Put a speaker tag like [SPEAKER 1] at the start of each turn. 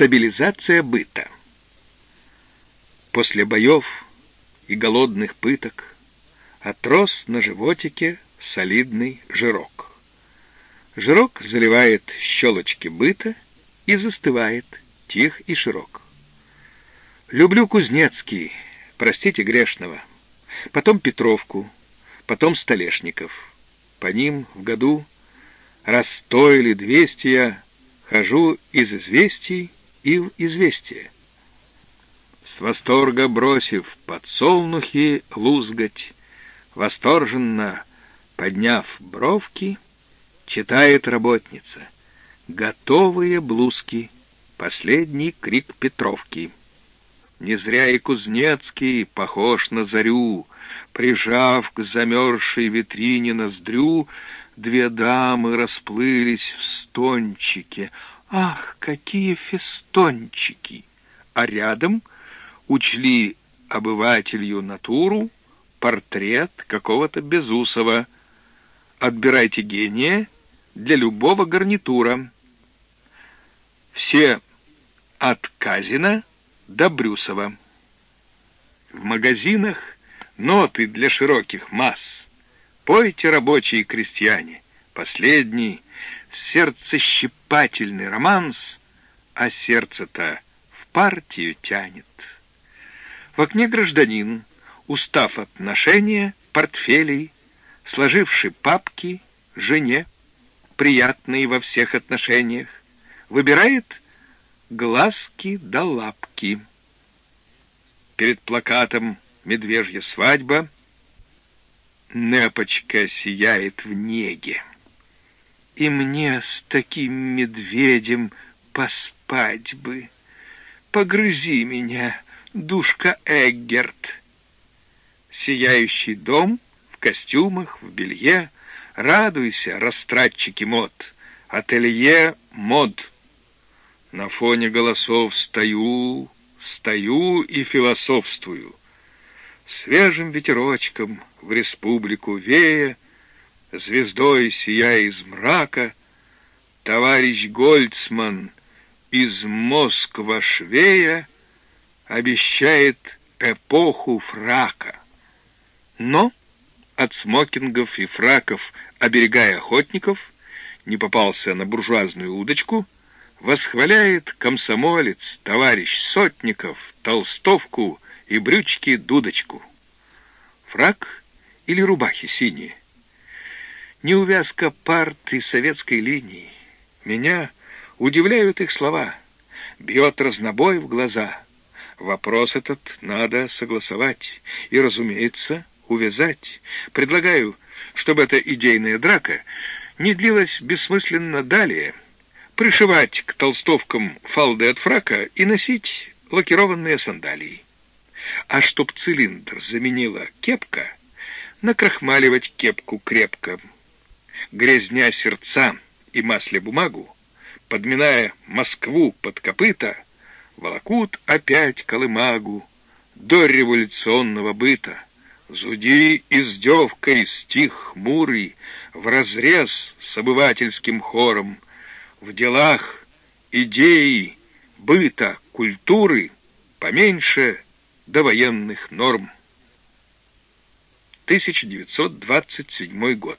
[SPEAKER 1] Стабилизация быта. После боев и голодных пыток отрос на животике солидный жирок. Жирок заливает щелочки быта и застывает, тих и широк. Люблю Кузнецкий, простите грешного, потом Петровку, потом Столешников. По ним в году раз сто или двести я хожу из известий и в известие. С восторга бросив подсолнухи лузгать, восторженно подняв бровки, читает работница. Готовые блузки, последний крик Петровки. Не зря и Кузнецкий похож на зарю, прижав к замерзшей витрине ноздрю, две дамы расплылись в стончике. Ах, какие фестончики! А рядом учли обывателью натуру портрет какого-то Безусова. Отбирайте гения для любого гарнитура. Все от Казина до Брюсова. В магазинах ноты для широких масс — Пойте, рабочие крестьяне, последний сердцещипательный романс, а сердце-то в партию тянет. В окне гражданин, устав от ношения портфелей, сложивший папки жене, приятные во всех отношениях, выбирает глазки да лапки. Перед плакатом «Медвежья свадьба» Непочка сияет в неге. И мне с таким медведем поспать бы. Погрызи меня, душка Эггерт. Сияющий дом в костюмах, в белье. Радуйся, растратчики мод. Ателье мод. На фоне голосов стою, стою и философствую свежим ветерочком в республику вея, звездой сияя из мрака, товарищ Гольцман из Москва швея обещает эпоху фрака. Но от смокингов и фраков, оберегая охотников, не попался на буржуазную удочку, восхваляет комсомолец, товарищ Сотников, толстовку и брючки дудочку. Фрак или рубахи синие. Неувязка парты советской линии. Меня удивляют их слова. Бьет разнобой в глаза. Вопрос этот надо согласовать и, разумеется, увязать. Предлагаю, чтобы эта идейная драка не длилась бессмысленно далее, пришивать к толстовкам фалды от фрака и носить лакированные сандалии а чтоб цилиндр заменила кепка, накрахмаливать кепку крепко. Грязня сердца и масле бумагу, подминая Москву под копыта, волокут опять колымагу до революционного быта. Зуди издевкой стих хмурый, вразрез с обывательским хором, в делах идеи, быта, культуры поменьше до военных норм. 1927 год.